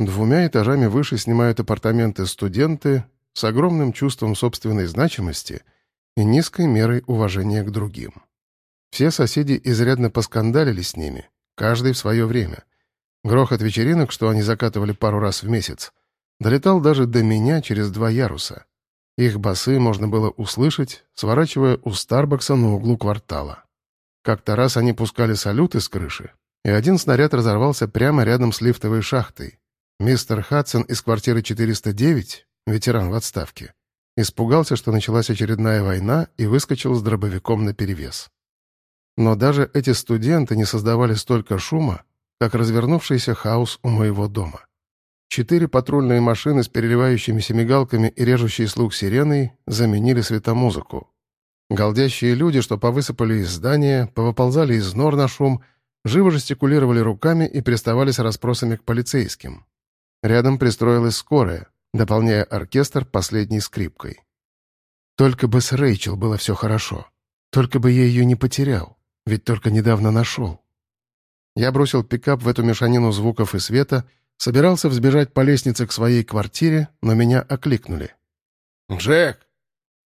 Двумя этажами выше снимают апартаменты студенты с огромным чувством собственной значимости и низкой мерой уважения к другим. Все соседи изрядно поскандалили с ними, каждый в свое время. Грохот вечеринок, что они закатывали пару раз в месяц, долетал даже до меня через два яруса. Их басы можно было услышать, сворачивая у Старбакса на углу квартала. Как-то раз они пускали салюты с крыши, и один снаряд разорвался прямо рядом с лифтовой шахтой. Мистер Хадсон из квартиры 409, ветеран в отставке, испугался, что началась очередная война, и выскочил с дробовиком наперевес. Но даже эти студенты не создавали столько шума, как развернувшийся хаос у моего дома. Четыре патрульные машины с переливающимися мигалками и режущей слух сиреной заменили светомузыку. Голдящие люди, что повысыпали из здания, повыползали из нор на шум, живо жестикулировали руками и приставали с расспросами к полицейским. Рядом пристроилась скорая, дополняя оркестр последней скрипкой. Только бы с Рэйчел было все хорошо. Только бы я ее не потерял, ведь только недавно нашел. Я бросил пикап в эту мешанину звуков и света — Собирался взбежать по лестнице к своей квартире, но меня окликнули. «Джек!»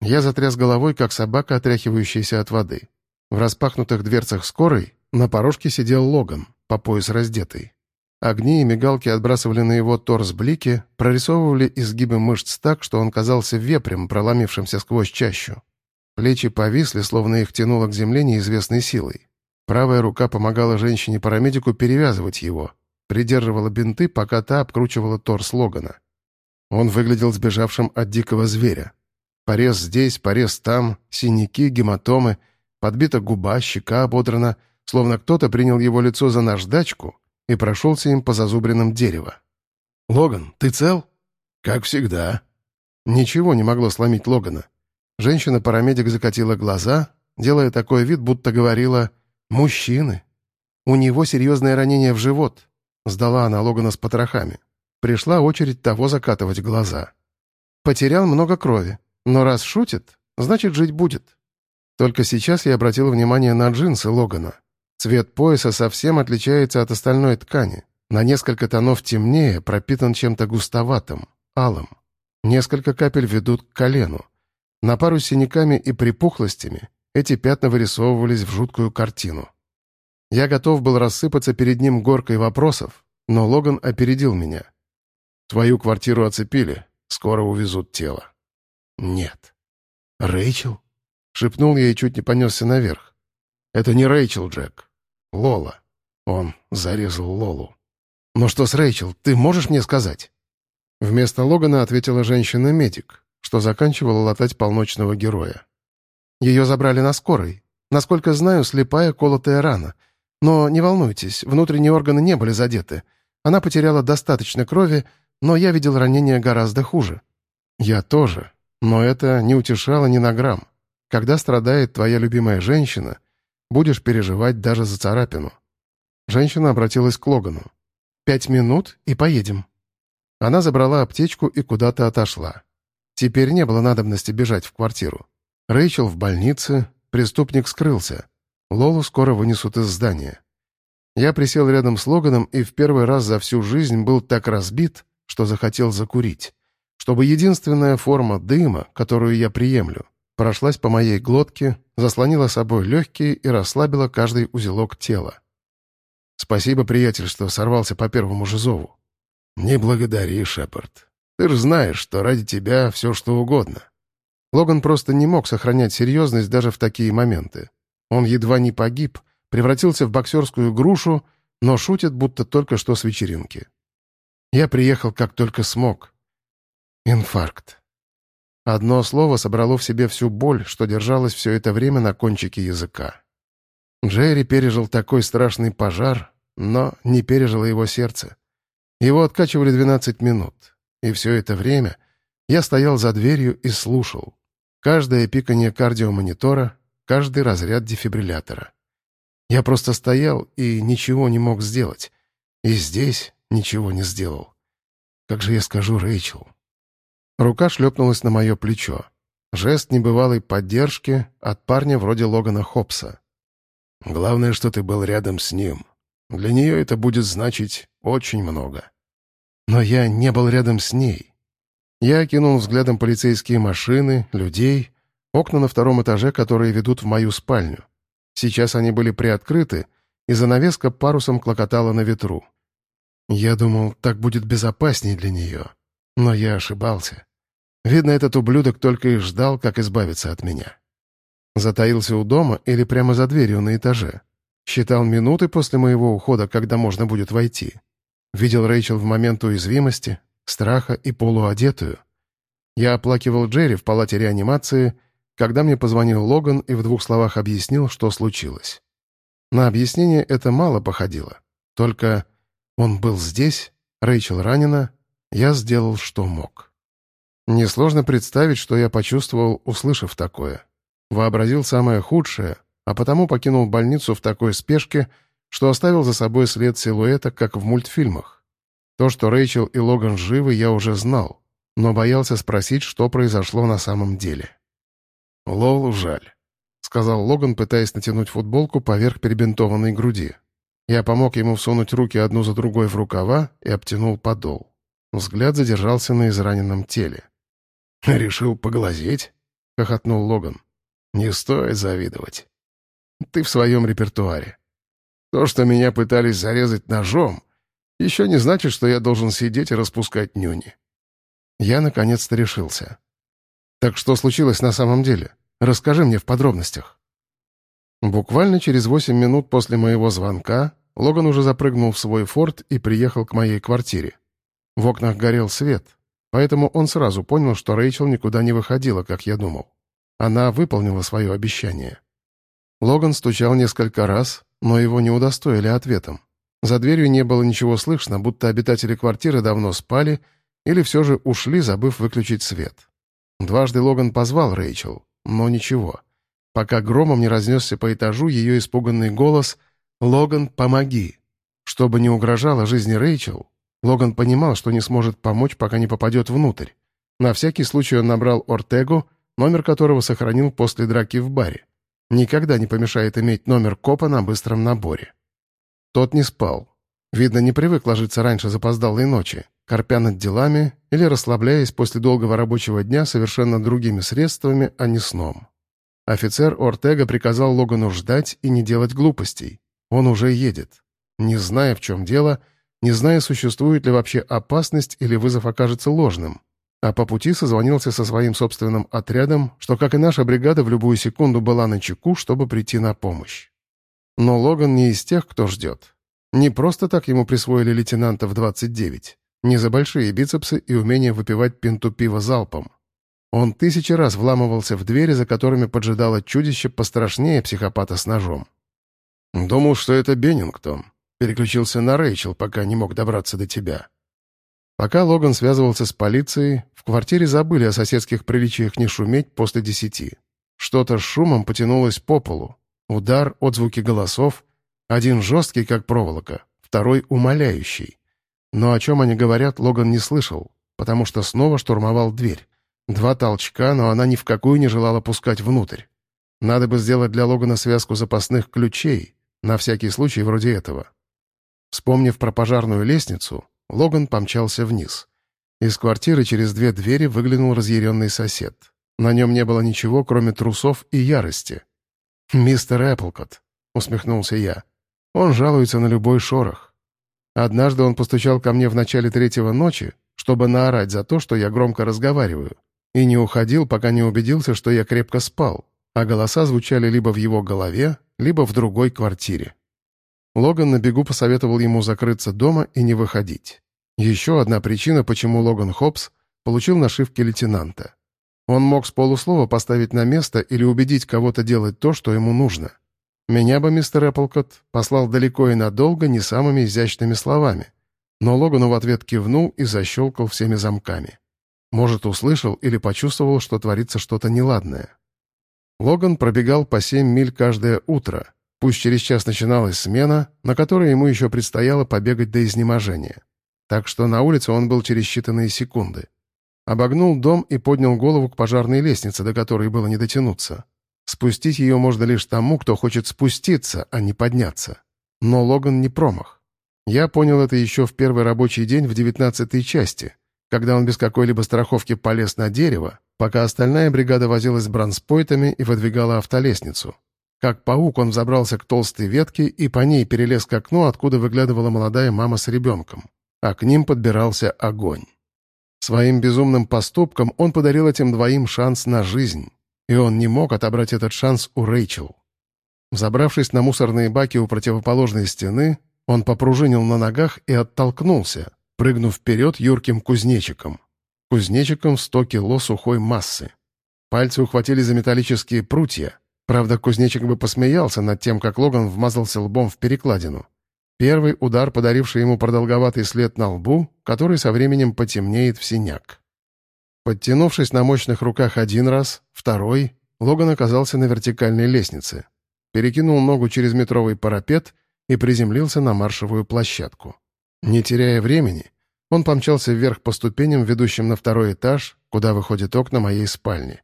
Я затряс головой, как собака, отряхивающаяся от воды. В распахнутых дверцах скорой на порожке сидел Логан, по пояс раздетый. Огни и мигалки отбрасывали на его торс блики, прорисовывали изгибы мышц так, что он казался вепрем, проломившимся сквозь чащу. Плечи повисли, словно их тянуло к земле неизвестной силой. Правая рука помогала женщине-парамедику перевязывать его, придерживала бинты, пока та обкручивала торс Логана. Он выглядел сбежавшим от дикого зверя. Порез здесь, порез там, синяки, гематомы, подбита губа, щека ободрана, словно кто-то принял его лицо за наждачку и прошелся им по зазубринам дерева. «Логан, ты цел?» «Как всегда». Ничего не могло сломить Логана. Женщина-парамедик закатила глаза, делая такой вид, будто говорила «Мужчины». У него серьезное ранение в живот, Сдала она Логана с потрохами. Пришла очередь того закатывать глаза. Потерял много крови, но раз шутит, значит, жить будет. Только сейчас я обратил внимание на джинсы Логана. Цвет пояса совсем отличается от остальной ткани. На несколько тонов темнее, пропитан чем-то густоватым, алым. Несколько капель ведут к колену. На пару синяками и припухлостями эти пятна вырисовывались в жуткую картину. Я готов был рассыпаться перед ним горкой вопросов, но Логан опередил меня. «Твою квартиру оцепили. Скоро увезут тело». «Нет». «Рэйчел?» — шепнул я и чуть не понесся наверх. «Это не Рэйчел, Джек. Лола». Он зарезал Лолу. «Но что с Рэйчел, ты можешь мне сказать?» Вместо Логана ответила женщина-медик, что заканчивала латать полночного героя. Ее забрали на скорой. Насколько знаю, слепая колотая рана — но не волнуйтесь, внутренние органы не были задеты. Она потеряла достаточно крови, но я видел ранение гораздо хуже. Я тоже. Но это не утешало ни на грамм. Когда страдает твоя любимая женщина, будешь переживать даже за царапину. Женщина обратилась к Логану. «Пять минут и поедем». Она забрала аптечку и куда-то отошла. Теперь не было надобности бежать в квартиру. Рэйчел в больнице, преступник скрылся. Лолу скоро вынесут из здания. Я присел рядом с Логаном и в первый раз за всю жизнь был так разбит, что захотел закурить. Чтобы единственная форма дыма, которую я приемлю, прошлась по моей глотке, заслонила собой легкие и расслабила каждый узелок тела. Спасибо, приятель, что сорвался по первому же зову. Не благодари, Шепард. Ты же знаешь, что ради тебя все что угодно. Логан просто не мог сохранять серьезность даже в такие моменты. Он едва не погиб, превратился в боксерскую грушу, но шутит, будто только что с вечеринки. Я приехал как только смог. Инфаркт. Одно слово собрало в себе всю боль, что держалось все это время на кончике языка. Джерри пережил такой страшный пожар, но не пережило его сердце. Его откачивали 12 минут, и все это время я стоял за дверью и слушал. Каждое пикание кардиомонитора, каждый разряд дефибриллятора. Я просто стоял и ничего не мог сделать. И здесь ничего не сделал. Как же я скажу Рэйчел? Рука шлепнулась на мое плечо. Жест небывалой поддержки от парня вроде Логана Хопса. «Главное, что ты был рядом с ним. Для нее это будет значить очень много». Но я не был рядом с ней. Я окинул взглядом полицейские машины, людей, окна на втором этаже, которые ведут в мою спальню. Сейчас они были приоткрыты, и занавеска парусом клокотала на ветру. Я думал, так будет безопаснее для нее. Но я ошибался. Видно, этот ублюдок только и ждал, как избавиться от меня. Затаился у дома или прямо за дверью на этаже. Считал минуты после моего ухода, когда можно будет войти. Видел Рэйчел в момент уязвимости, страха и полуодетую. Я оплакивал Джерри в палате реанимации, когда мне позвонил Логан и в двух словах объяснил, что случилось. На объяснение это мало походило. Только он был здесь, Рэйчел ранена, я сделал, что мог. Несложно представить, что я почувствовал, услышав такое. Вообразил самое худшее, а потому покинул больницу в такой спешке, что оставил за собой след силуэта, как в мультфильмах. То, что Рэйчел и Логан живы, я уже знал, но боялся спросить, что произошло на самом деле. «Лолу жаль», — сказал Логан, пытаясь натянуть футболку поверх перебинтованной груди. Я помог ему всунуть руки одну за другой в рукава и обтянул подол. Взгляд задержался на израненном теле. «Решил поглазеть?» — хохотнул Логан. «Не стоит завидовать. Ты в своем репертуаре. То, что меня пытались зарезать ножом, еще не значит, что я должен сидеть и распускать нюни». Я наконец-то решился. «Так что случилось на самом деле? Расскажи мне в подробностях». Буквально через восемь минут после моего звонка Логан уже запрыгнул в свой форт и приехал к моей квартире. В окнах горел свет, поэтому он сразу понял, что Рэйчел никуда не выходила, как я думал. Она выполнила свое обещание. Логан стучал несколько раз, но его не удостоили ответом. За дверью не было ничего слышно, будто обитатели квартиры давно спали или все же ушли, забыв выключить свет. Дважды Логан позвал Рэйчел, но ничего — пока громом не разнесся по этажу ее испуганный голос «Логан, помоги!». Чтобы не угрожало жизни Рэйчел, Логан понимал, что не сможет помочь, пока не попадет внутрь. На всякий случай он набрал Ортегу, номер которого сохранил после драки в баре. Никогда не помешает иметь номер копа на быстром наборе. Тот не спал. Видно, не привык ложиться раньше запоздалой ночи, корпя над делами или расслабляясь после долгого рабочего дня совершенно другими средствами, а не сном. Офицер Ортега приказал Логану ждать и не делать глупостей. Он уже едет. Не зная, в чем дело, не зная, существует ли вообще опасность или вызов окажется ложным. А по пути созвонился со своим собственным отрядом, что, как и наша бригада, в любую секунду была на чеку, чтобы прийти на помощь. Но Логан не из тех, кто ждет. Не просто так ему присвоили лейтенанта в 29. Не за большие бицепсы и умение выпивать пинту пива залпом. Он тысячи раз вламывался в двери, за которыми поджидало чудище пострашнее психопата с ножом. «Думал, что это Беннингтон. Переключился на Рэйчел, пока не мог добраться до тебя». Пока Логан связывался с полицией, в квартире забыли о соседских приличиях не шуметь после десяти. Что-то с шумом потянулось по полу. Удар, отзвуки голосов. Один жесткий, как проволока, второй умоляющий. Но о чем они говорят, Логан не слышал, потому что снова штурмовал дверь. Два толчка, но она ни в какую не желала пускать внутрь. Надо бы сделать для Логана связку запасных ключей, на всякий случай вроде этого. Вспомнив про пожарную лестницу, Логан помчался вниз. Из квартиры через две двери выглянул разъяренный сосед. На нем не было ничего, кроме трусов и ярости. «Мистер Эпплкот», — усмехнулся я, — «он жалуется на любой шорох. Однажды он постучал ко мне в начале третьего ночи, чтобы наорать за то, что я громко разговариваю и не уходил, пока не убедился, что я крепко спал, а голоса звучали либо в его голове, либо в другой квартире. Логан на бегу посоветовал ему закрыться дома и не выходить. Еще одна причина, почему Логан Хопс получил нашивки лейтенанта. Он мог с полуслова поставить на место или убедить кого-то делать то, что ему нужно. Меня бы мистер Эпплкот послал далеко и надолго не самыми изящными словами. Но Логану в ответ кивнул и защелкал всеми замками. Может, услышал или почувствовал, что творится что-то неладное. Логан пробегал по семь миль каждое утро. Пусть через час начиналась смена, на которой ему еще предстояло побегать до изнеможения. Так что на улице он был через считанные секунды. Обогнул дом и поднял голову к пожарной лестнице, до которой было не дотянуться. Спустить ее можно лишь тому, кто хочет спуститься, а не подняться. Но Логан не промах. Я понял это еще в первый рабочий день в девятнадцатой части, когда он без какой-либо страховки полез на дерево, пока остальная бригада возилась с бронспойтами и выдвигала автолестницу. Как паук он взобрался к толстой ветке и по ней перелез к окну, откуда выглядывала молодая мама с ребенком. А к ним подбирался огонь. Своим безумным поступком он подарил этим двоим шанс на жизнь, и он не мог отобрать этот шанс у Рэйчел. Забравшись на мусорные баки у противоположной стены, он попружинил на ногах и оттолкнулся, прыгнув вперед юрким кузнечиком. Кузнечиком в сто кило сухой массы. Пальцы ухватили за металлические прутья. Правда, кузнечик бы посмеялся над тем, как Логан вмазался лбом в перекладину. Первый удар, подаривший ему продолговатый след на лбу, который со временем потемнеет в синяк. Подтянувшись на мощных руках один раз, второй, Логан оказался на вертикальной лестнице. Перекинул ногу через метровый парапет и приземлился на маршевую площадку. Не теряя времени, он помчался вверх по ступеням, ведущим на второй этаж, куда выходят окна моей спальни.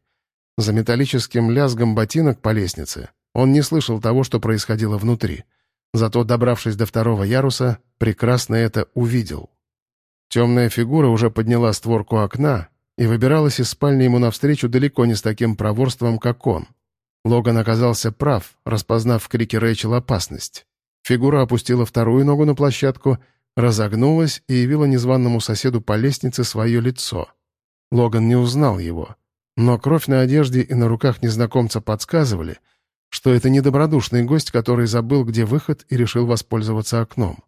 За металлическим лязгом ботинок по лестнице он не слышал того, что происходило внутри. Зато, добравшись до второго яруса, прекрасно это увидел. Темная фигура уже подняла створку окна и выбиралась из спальни ему навстречу далеко не с таким проворством, как он. Логан оказался прав, распознав в крике Рэйчел опасность. Фигура опустила вторую ногу на площадку, разогнулась и явила незваному соседу по лестнице свое лицо. Логан не узнал его, но кровь на одежде и на руках незнакомца подсказывали, что это недобродушный гость, который забыл, где выход, и решил воспользоваться окном.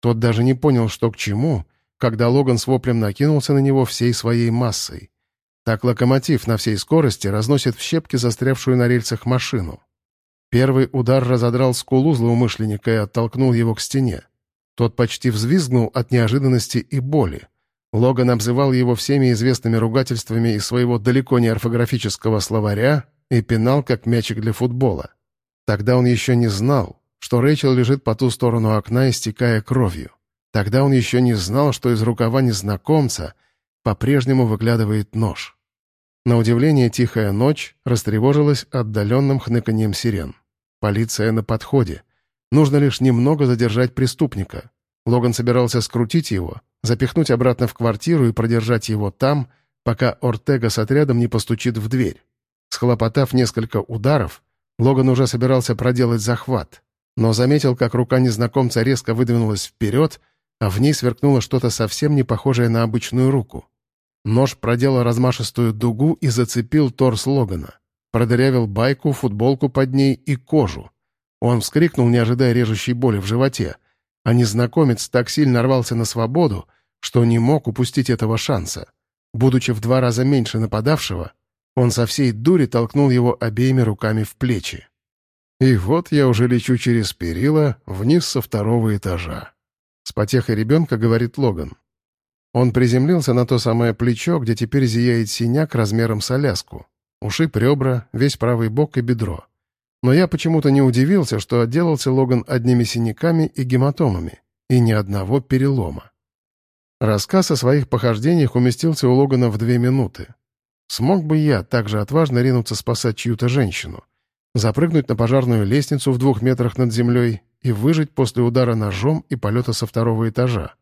Тот даже не понял, что к чему, когда Логан с воплем накинулся на него всей своей массой. Так локомотив на всей скорости разносит в щепки застрявшую на рельсах машину. Первый удар разодрал скулу злоумышленника и оттолкнул его к стене. Тот почти взвизгнул от неожиданности и боли. Логан обзывал его всеми известными ругательствами из своего далеко не орфографического словаря и пинал, как мячик для футбола. Тогда он еще не знал, что Рэйчел лежит по ту сторону окна, истекая кровью. Тогда он еще не знал, что из рукава незнакомца по-прежнему выглядывает нож. На удивление тихая ночь растревожилась отдаленным хныканьем сирен. Полиция на подходе. Нужно лишь немного задержать преступника. Логан собирался скрутить его, запихнуть обратно в квартиру и продержать его там, пока Ортега с отрядом не постучит в дверь. Схлопотав несколько ударов, Логан уже собирался проделать захват, но заметил, как рука незнакомца резко выдвинулась вперед, а в ней сверкнуло что-то совсем не похожее на обычную руку. Нож проделал размашистую дугу и зацепил торс Логана продырявил байку, футболку под ней и кожу. Он вскрикнул, не ожидая режущей боли в животе, а незнакомец так сильно рвался на свободу, что не мог упустить этого шанса. Будучи в два раза меньше нападавшего, он со всей дури толкнул его обеими руками в плечи. И вот я уже лечу через перила вниз со второго этажа. С потехой ребенка говорит Логан. Он приземлился на то самое плечо, где теперь зияет синяк размером с Аляску. Ушиб ребра, весь правый бок и бедро. Но я почему-то не удивился, что отделался Логан одними синяками и гематомами, и ни одного перелома. Рассказ о своих похождениях уместился у Логана в две минуты. Смог бы я также отважно ринуться спасать чью-то женщину, запрыгнуть на пожарную лестницу в двух метрах над землей и выжить после удара ножом и полета со второго этажа.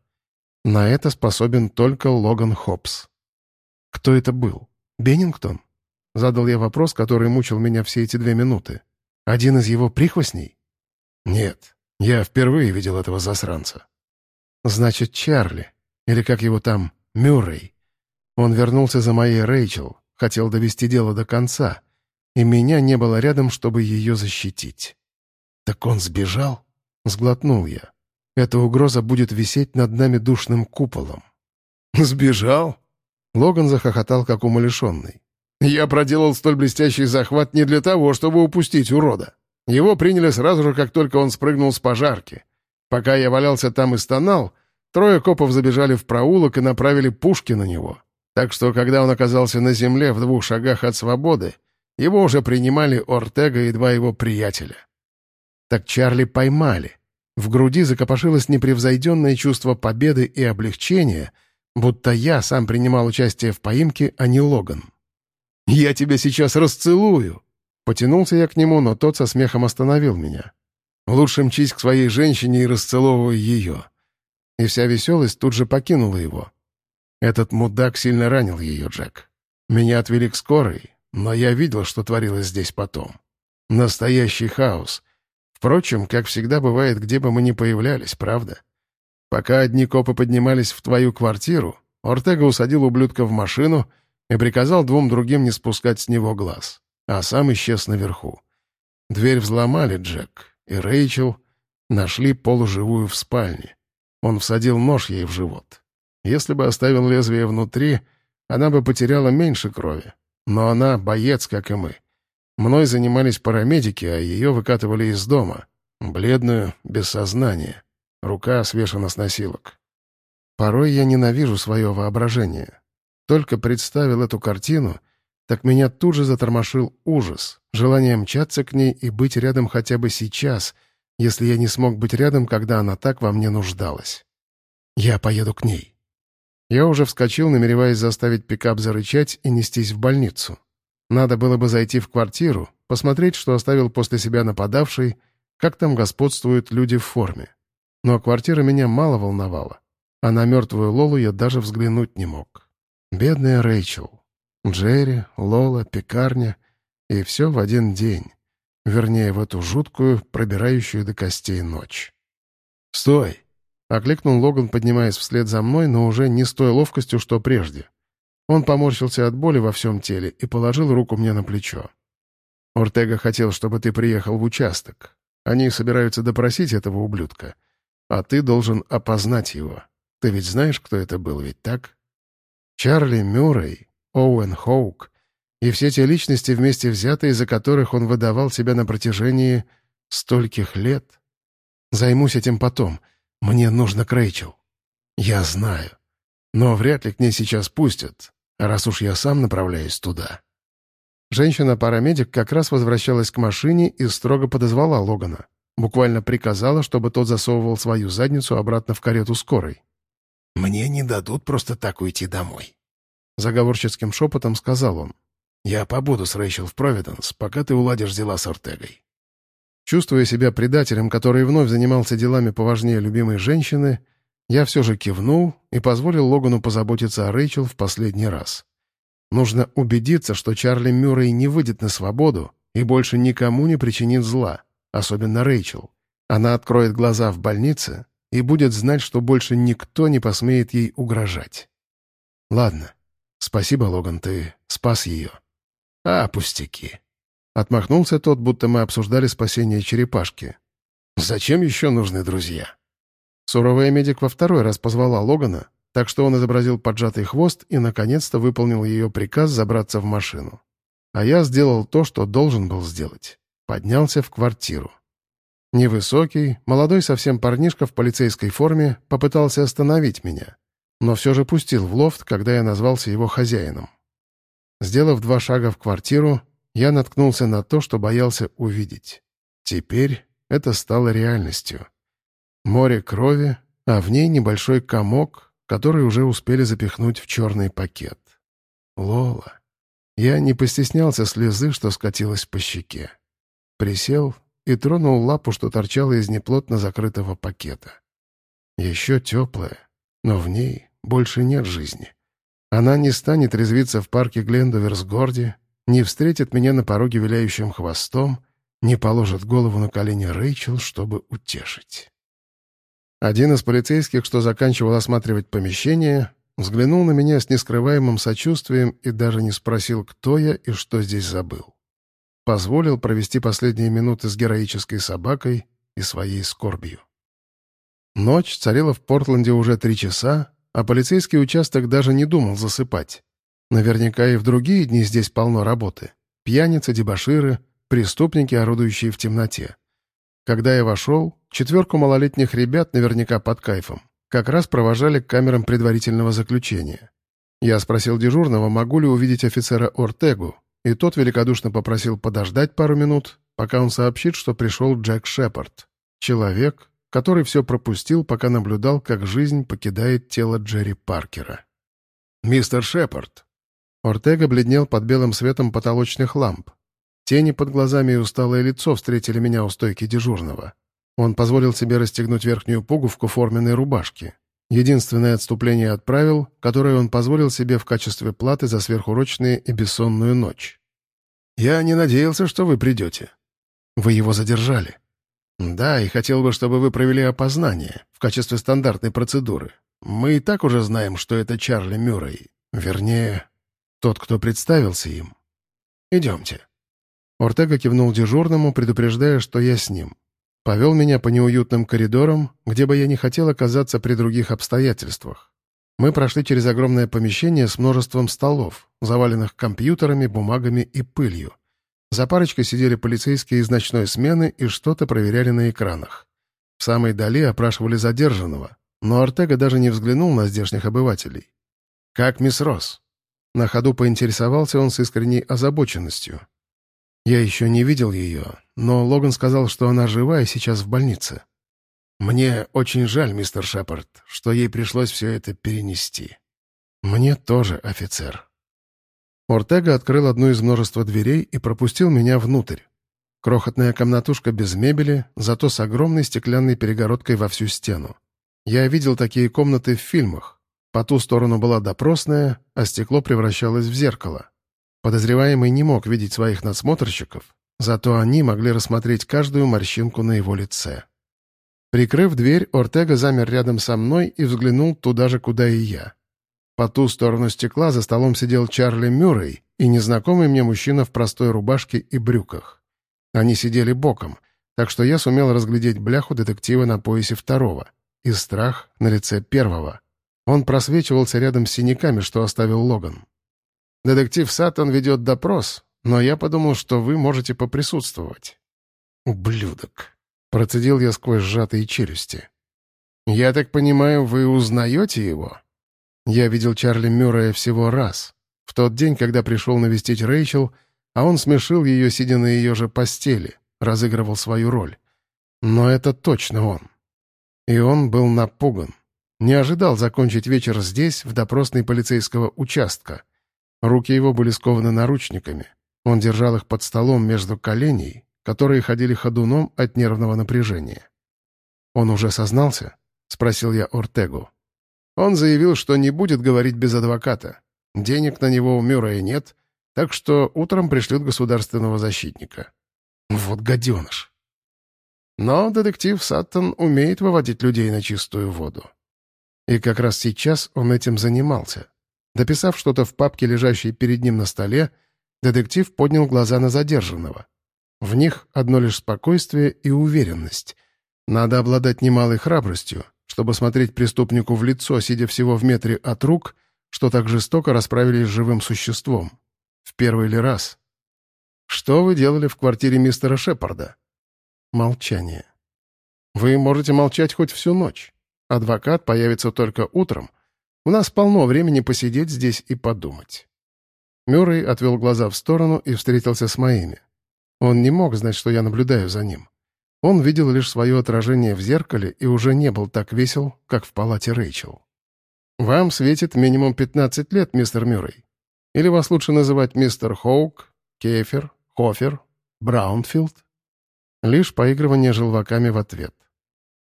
На это способен только Логан Хопс. Кто это был? Беннингтон? Задал я вопрос, который мучил меня все эти две минуты. Один из его прихвостней? Нет, я впервые видел этого засранца. Значит, Чарли, или как его там, Мюррей. Он вернулся за моей Рэйчел, хотел довести дело до конца, и меня не было рядом, чтобы ее защитить. Так он сбежал? Сглотнул я. Эта угроза будет висеть над нами душным куполом. «Сбежал?» Логан захохотал, как умалишенный. Я проделал столь блестящий захват не для того, чтобы упустить урода. Его приняли сразу же, как только он спрыгнул с пожарки. Пока я валялся там и стонал, трое копов забежали в проулок и направили пушки на него. Так что, когда он оказался на земле в двух шагах от свободы, его уже принимали Ортега и два его приятеля. Так Чарли поймали. В груди закопошилось непревзойденное чувство победы и облегчения, будто я сам принимал участие в поимке, а не Логан. «Я тебя сейчас расцелую!» Потянулся я к нему, но тот со смехом остановил меня. «Лучше мчись к своей женщине и расцеловывай ее. и вся веселость тут же покинула его. Этот мудак сильно ранил ее, Джек. Меня отвели к скорой, но я видел, что творилось здесь потом. Настоящий хаос. Впрочем, как всегда бывает, где бы мы ни появлялись, правда? Пока одни копы поднимались в твою квартиру, Ортега усадил ублюдка в машину и приказал двум другим не спускать с него глаз, а сам исчез наверху. Дверь взломали Джек, и Рэйчел нашли полуживую в спальне. Он всадил нож ей в живот. Если бы оставил лезвие внутри, она бы потеряла меньше крови. Но она боец, как и мы. Мной занимались парамедики, а ее выкатывали из дома. Бледную, без сознания. Рука свешена с носилок. Порой я ненавижу свое воображение. Только представил эту картину, так меня тут же затормошил ужас, желание мчаться к ней и быть рядом хотя бы сейчас, если я не смог быть рядом, когда она так во мне нуждалась. Я поеду к ней. Я уже вскочил, намереваясь заставить пикап зарычать и нестись в больницу. Надо было бы зайти в квартиру, посмотреть, что оставил после себя нападавший, как там господствуют люди в форме. Но квартира меня мало волновала, а на мертвую Лолу я даже взглянуть не мог. Бедная Рэйчел. Джерри, Лола, пекарня и все в один день. Вернее, в эту жуткую, пробирающую до костей ночь. «Стой!» — окликнул Логан, поднимаясь вслед за мной, но уже не с той ловкостью, что прежде. Он поморщился от боли во всем теле и положил руку мне на плечо. «Ортега хотел, чтобы ты приехал в участок. Они собираются допросить этого ублюдка. А ты должен опознать его. Ты ведь знаешь, кто это был, ведь так? Чарли Мюррей, Оуэн Хоук и все те личности вместе взятые, за которых он выдавал себя на протяжении стольких лет. Займусь этим потом. Мне нужно к Рэйчел. Я знаю. Но вряд ли к ней сейчас пустят, раз уж я сам направляюсь туда. Женщина-парамедик как раз возвращалась к машине и строго подозвала Логана. Буквально приказала, чтобы тот засовывал свою задницу обратно в карету скорой. «Мне не дадут просто так уйти домой», — заговорческим шепотом сказал он. «Я побуду с Рэйчел в Провиденс, пока ты уладишь дела с Ортегой». Чувствуя себя предателем, который вновь занимался делами поважнее любимой женщины, я все же кивнул и позволил Логану позаботиться о Рэйчел в последний раз. Нужно убедиться, что Чарли Мюррей не выйдет на свободу и больше никому не причинит зла особенно Рэйчел. Она откроет глаза в больнице и будет знать, что больше никто не посмеет ей угрожать. Ладно. Спасибо, Логан, ты спас ее. А, пустяки. Отмахнулся тот, будто мы обсуждали спасение черепашки. Зачем еще нужны друзья? Суровая медик во второй раз позвала Логана, так что он изобразил поджатый хвост и, наконец-то, выполнил ее приказ забраться в машину. А я сделал то, что должен был сделать поднялся в квартиру. Невысокий, молодой совсем парнишка в полицейской форме попытался остановить меня, но все же пустил в лофт, когда я назвался его хозяином. Сделав два шага в квартиру, я наткнулся на то, что боялся увидеть. Теперь это стало реальностью. Море крови, а в ней небольшой комок, который уже успели запихнуть в черный пакет. Лола. Я не постеснялся слезы, что скатилась по щеке. Присел и тронул лапу, что торчала из неплотно закрытого пакета. Еще теплая, но в ней больше нет жизни. Она не станет резвиться в парке Глендоверс-Горди, не встретит меня на пороге виляющим хвостом, не положит голову на колени Рэйчел, чтобы утешить. Один из полицейских, что заканчивал осматривать помещение, взглянул на меня с нескрываемым сочувствием и даже не спросил, кто я и что здесь забыл позволил провести последние минуты с героической собакой и своей скорбью. Ночь царила в Портленде уже три часа, а полицейский участок даже не думал засыпать. Наверняка и в другие дни здесь полно работы. Пьяницы, дебоширы, преступники, орудующие в темноте. Когда я вошел, четверку малолетних ребят, наверняка под кайфом, как раз провожали к камерам предварительного заключения. Я спросил дежурного, могу ли увидеть офицера Ортегу, и тот великодушно попросил подождать пару минут, пока он сообщит, что пришел Джек Шепард, человек, который все пропустил, пока наблюдал, как жизнь покидает тело Джерри Паркера. «Мистер Шепард!» Ортега бледнел под белым светом потолочных ламп. Тени под глазами и усталое лицо встретили меня у стойки дежурного. Он позволил себе расстегнуть верхнюю пуговку форменной рубашки. Единственное отступление от правил, которое он позволил себе в качестве платы за сверхурочные и бессонную ночь. «Я не надеялся, что вы придете. Вы его задержали. Да, и хотел бы, чтобы вы провели опознание в качестве стандартной процедуры. Мы и так уже знаем, что это Чарли Мюррей. Вернее, тот, кто представился им. Идемте». Ортега кивнул дежурному, предупреждая, что я с ним. Повел меня по неуютным коридорам, где бы я не хотел оказаться при других обстоятельствах. Мы прошли через огромное помещение с множеством столов, заваленных компьютерами, бумагами и пылью. За парочкой сидели полицейские из ночной смены и что-то проверяли на экранах. В самой дали опрашивали задержанного, но Ортега даже не взглянул на здешних обывателей. «Как мисс Росс?» На ходу поинтересовался он с искренней озабоченностью. Я еще не видел ее, но Логан сказал, что она жива и сейчас в больнице. Мне очень жаль, мистер Шепард, что ей пришлось все это перенести. Мне тоже, офицер. Ортега открыл одну из множества дверей и пропустил меня внутрь. Крохотная комнатушка без мебели, зато с огромной стеклянной перегородкой во всю стену. Я видел такие комнаты в фильмах. По ту сторону была допросная, а стекло превращалось в зеркало. Подозреваемый не мог видеть своих надсмотрщиков, зато они могли рассмотреть каждую морщинку на его лице. Прикрыв дверь, Ортега замер рядом со мной и взглянул туда же, куда и я. По ту сторону стекла за столом сидел Чарли Мюррей и незнакомый мне мужчина в простой рубашке и брюках. Они сидели боком, так что я сумел разглядеть бляху детектива на поясе второго и страх на лице первого. Он просвечивался рядом с синяками, что оставил Логан. Детектив Саттон ведет допрос, но я подумал, что вы можете поприсутствовать». «Ублюдок», — процедил я сквозь сжатые челюсти. «Я так понимаю, вы узнаете его?» Я видел Чарли Мюррея всего раз. В тот день, когда пришел навестить Рэйчел, а он смешил ее, сидя на ее же постели, разыгрывал свою роль. Но это точно он. И он был напуган. Не ожидал закончить вечер здесь, в допросной полицейского участка. Руки его были скованы наручниками. Он держал их под столом между коленей, которые ходили ходуном от нервного напряжения. «Он уже сознался?» — спросил я Ортегу. Он заявил, что не будет говорить без адвоката. Денег на него у Мюррея нет, так что утром пришлют государственного защитника. Вот гаденыш. Но детектив Саттон умеет выводить людей на чистую воду. И как раз сейчас он этим занимался. Дописав что-то в папке, лежащей перед ним на столе, детектив поднял глаза на задержанного. В них одно лишь спокойствие и уверенность. Надо обладать немалой храбростью, чтобы смотреть преступнику в лицо, сидя всего в метре от рук, что так жестоко расправились с живым существом. В первый ли раз? «Что вы делали в квартире мистера Шепарда?» Молчание. «Вы можете молчать хоть всю ночь. Адвокат появится только утром, у нас полно времени посидеть здесь и подумать». Мюррей отвел глаза в сторону и встретился с моими. Он не мог знать, что я наблюдаю за ним. Он видел лишь свое отражение в зеркале и уже не был так весел, как в палате Рэйчел. «Вам светит минимум 15 лет, мистер Мюррей. Или вас лучше называть мистер Хоук, Кефер, Хофер, Браунфилд?» Лишь поигрывание желваками в ответ.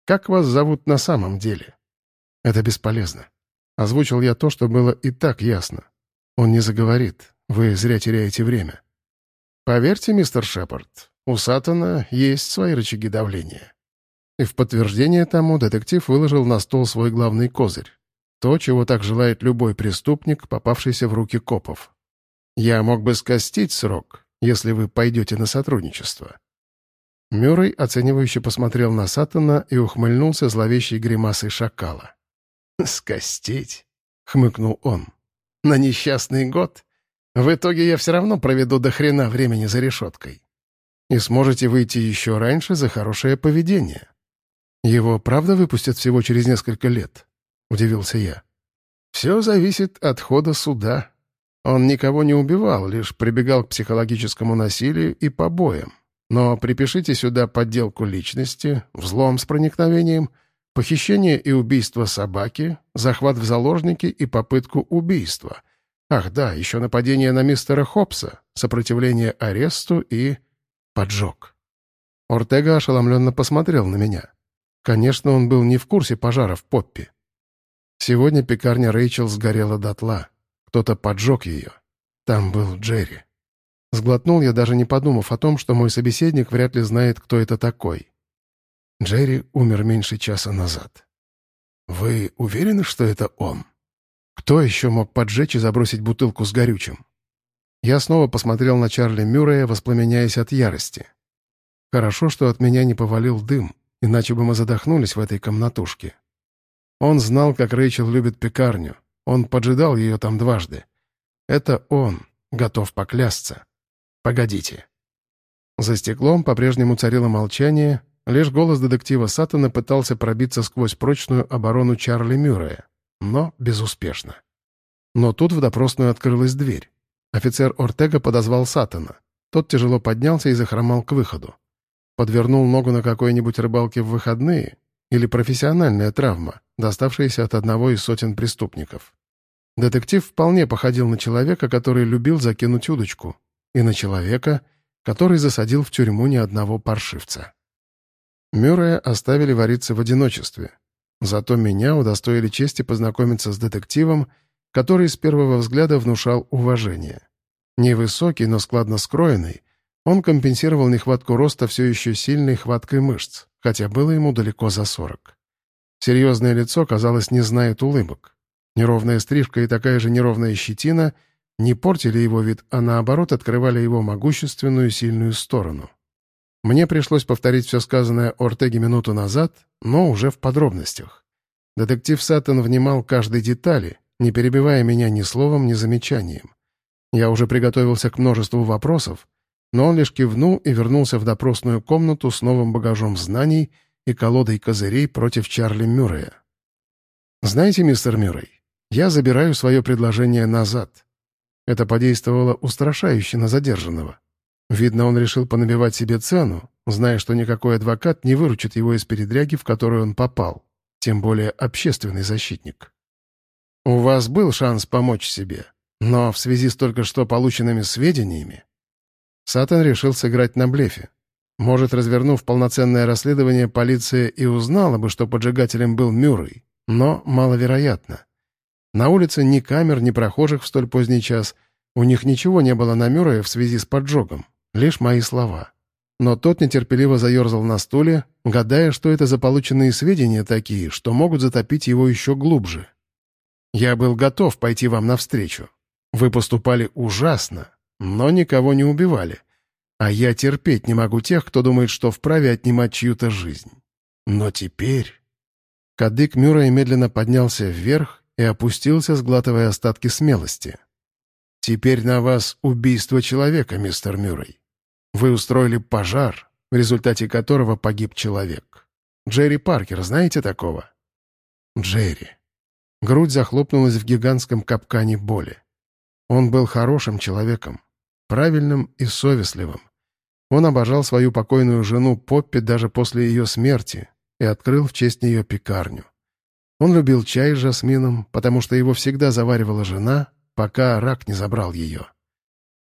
«Как вас зовут на самом деле?» «Это бесполезно. Озвучил я то, что было и так ясно. Он не заговорит. Вы зря теряете время. Поверьте, мистер Шепард, у Сатана есть свои рычаги давления. И в подтверждение тому детектив выложил на стол свой главный козырь. То, чего так желает любой преступник, попавшийся в руки копов. Я мог бы скостить срок, если вы пойдете на сотрудничество. Мюррей оценивающе посмотрел на Сатана и ухмыльнулся зловещей гримасой шакала. «Скостить?» — хмыкнул он. «На несчастный год? В итоге я все равно проведу до хрена времени за решеткой. И сможете выйти еще раньше за хорошее поведение. Его правда выпустят всего через несколько лет?» — удивился я. «Все зависит от хода суда. Он никого не убивал, лишь прибегал к психологическому насилию и побоям. Но припишите сюда подделку личности, взлом с проникновением — Похищение и убийство собаки, захват в заложники и попытку убийства. Ах да, еще нападение на мистера Хопса, сопротивление аресту и... поджог. Ортега ошеломленно посмотрел на меня. Конечно, он был не в курсе пожара в Поппи. Сегодня пекарня Рэйчел сгорела дотла. Кто-то поджег ее. Там был Джерри. Сглотнул я, даже не подумав о том, что мой собеседник вряд ли знает, кто это такой. Джерри умер меньше часа назад. «Вы уверены, что это он?» Кто еще мог поджечь и забросить бутылку с горючим? Я снова посмотрел на Чарли Мюррея, воспламеняясь от ярости. Хорошо, что от меня не повалил дым, иначе бы мы задохнулись в этой комнатушке. Он знал, как Рэйчел любит пекарню. Он поджидал ее там дважды. Это он, готов поклясться. Погодите. За стеклом по-прежнему царило молчание, лишь голос детектива Саттона пытался пробиться сквозь прочную оборону Чарли Мюррея, но безуспешно. Но тут в допросную открылась дверь. Офицер Ортега подозвал Саттона. Тот тяжело поднялся и захромал к выходу. Подвернул ногу на какой-нибудь рыбалке в выходные или профессиональная травма, доставшаяся от одного из сотен преступников. Детектив вполне походил на человека, который любил закинуть удочку, и на человека, который засадил в тюрьму ни одного паршивца. Мюррея оставили вариться в одиночестве. Зато меня удостоили чести познакомиться с детективом, который с первого взгляда внушал уважение. Невысокий, но складно скроенный, он компенсировал нехватку роста все еще сильной хваткой мышц, хотя было ему далеко за сорок. Серьезное лицо, казалось, не знает улыбок. Неровная стрижка и такая же неровная щетина не портили его вид, а наоборот открывали его могущественную сильную сторону. Мне пришлось повторить все сказанное Ортеге минуту назад, но уже в подробностях. Детектив Саттон внимал каждой детали, не перебивая меня ни словом, ни замечанием. Я уже приготовился к множеству вопросов, но он лишь кивнул и вернулся в допросную комнату с новым багажом знаний и колодой козырей против Чарли Мюррея. «Знаете, мистер Мюррей, я забираю свое предложение назад». Это подействовало устрашающе на задержанного. Видно, он решил понабивать себе цену, зная, что никакой адвокат не выручит его из передряги, в которую он попал, тем более общественный защитник. «У вас был шанс помочь себе, но в связи с только что полученными сведениями Сатан решил сыграть на блефе. Может, развернув полноценное расследование, полиция и узнала бы, что поджигателем был Мюррей, но маловероятно. На улице ни камер, ни прохожих в столь поздний час. У них ничего не было на Мюррея в связи с поджогом. Лишь мои слова. Но тот нетерпеливо заерзал на стуле, гадая, что это за полученные сведения такие, что могут затопить его еще глубже. «Я был готов пойти вам навстречу. Вы поступали ужасно, но никого не убивали. А я терпеть не могу тех, кто думает, что вправе отнимать чью-то жизнь. Но теперь... Кадык Мюррей медленно поднялся вверх и опустился, сглатывая остатки смелости. «Теперь на вас убийство человека, мистер Мюррей. Вы устроили пожар, в результате которого погиб человек. Джерри Паркер, знаете такого?» «Джерри». Грудь захлопнулась в гигантском капкане боли. Он был хорошим человеком, правильным и совестливым. Он обожал свою покойную жену Поппи даже после ее смерти и открыл в честь нее пекарню. Он любил чай с жасмином, потому что его всегда заваривала жена, пока рак не забрал ее.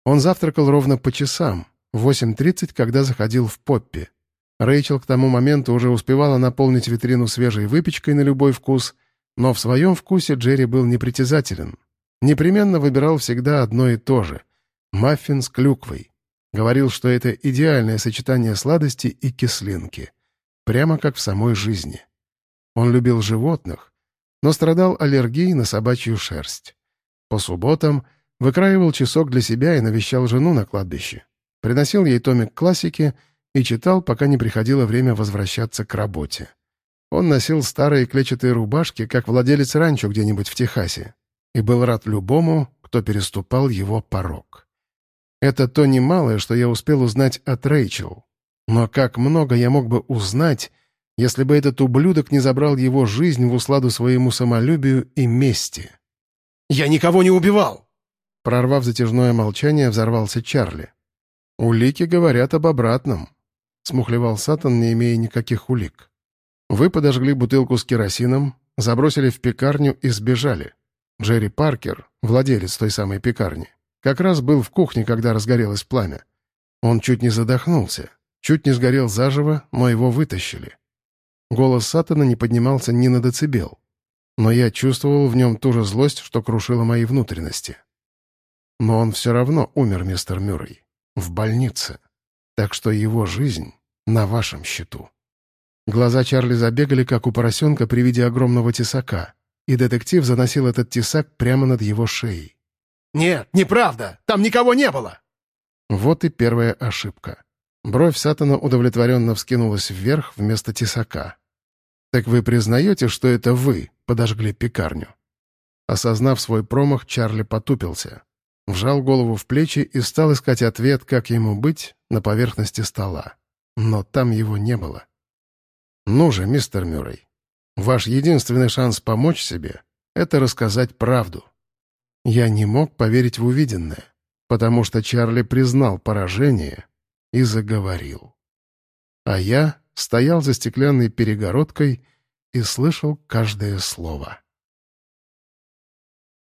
Он завтракал ровно по часам, в 8.30, когда заходил в Поппи. Рэйчел к тому моменту уже успевала наполнить витрину свежей выпечкой на любой вкус, но в своем вкусе Джерри был непритязателен. Непременно выбирал всегда одно и то же Маффин с клюквой. Говорил, что это идеальное сочетание сладости и кислинки. Прямо как в самой жизни. Он любил животных, но страдал аллергией на собачью шерсть. По субботам выкраивал часок для себя и навещал жену на кладбище. Приносил ей томик классики и читал, пока не приходило время возвращаться к работе. Он носил старые клетчатые рубашки, как владелец ранчо где-нибудь в Техасе, и был рад любому, кто переступал его порог. Это то немалое, что я успел узнать от Рэйчел. Но как много я мог бы узнать, если бы этот ублюдок не забрал его жизнь в усладу своему самолюбию и мести. «Я никого не убивал!» Прорвав затяжное молчание, взорвался Чарли. «Улики говорят об обратном», — смухлевал Сатан, не имея никаких улик. «Вы подожгли бутылку с керосином, забросили в пекарню и сбежали. Джерри Паркер, владелец той самой пекарни, как раз был в кухне, когда разгорелось пламя. Он чуть не задохнулся, чуть не сгорел заживо, но его вытащили. Голос Сатана не поднимался ни на децибел. но я чувствовал в нем ту же злость, что крушила мои внутренности. Но он все равно умер, мистер Мюррей, в больнице. Так что его жизнь на вашем счету. Глаза Чарли забегали, как у поросенка при виде огромного тесака, и детектив заносил этот тесак прямо над его шеей. «Нет, неправда! Там никого не было!» Вот и первая ошибка. Бровь Сатана удовлетворенно вскинулась вверх вместо тесака. «Так вы признаете, что это вы подожгли пекарню?» Осознав свой промах, Чарли потупился. Вжал голову в плечи и стал искать ответ, как ему быть, на поверхности стола. Но там его не было. «Ну же, мистер Мюррей, ваш единственный шанс помочь себе — это рассказать правду». Я не мог поверить в увиденное, потому что Чарли признал поражение и заговорил. А я стоял за стеклянной перегородкой и слышал каждое слово.